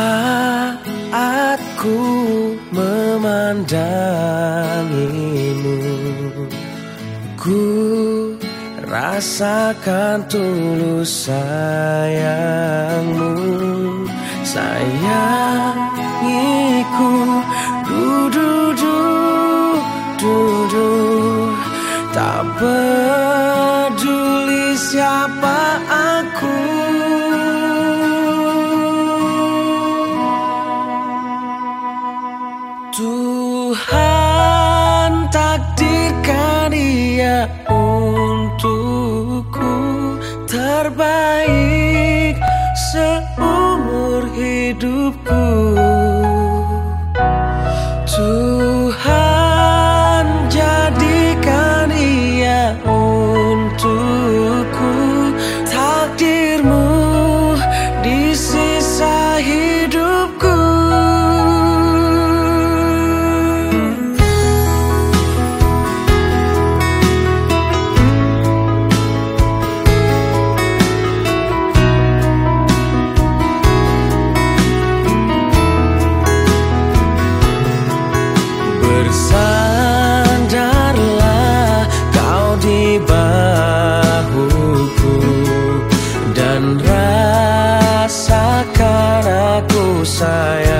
Saat ku memandangimu. Ku rasakan tulus sayangmu. Sayangiku du du du du du Tak peduli siapa aku Tuhan takdirkan dia untukku terbaik seumur hidupku rasakan aku sayang